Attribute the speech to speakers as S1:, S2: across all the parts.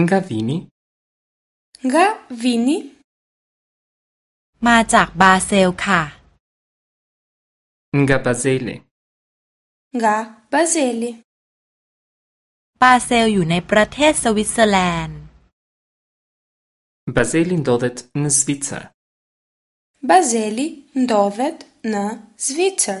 S1: Nga vini?
S2: Nga vini?
S3: Ma jak Basel ka.
S1: Nga Bazeli.
S2: Nga Bazeli.
S3: Basel yu nai prathet Switzerland.
S1: Bazeli ndodhet në Zvicër.
S2: Bazeli ndodhet në Zvicër.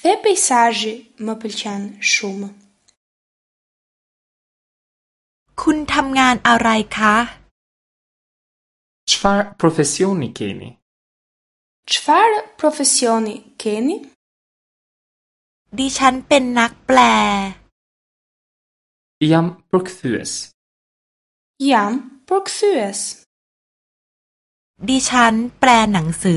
S1: Dhe peisazhi më pëlqen shumë.
S3: Kun tamngan arai kah?
S1: Çfarë profesioni keni?
S2: Çfarë profesioni keni?
S3: Di chan pen nak ple.
S1: Jam përkthyes.
S2: Jam përkthyes. Di chan ple nang sy.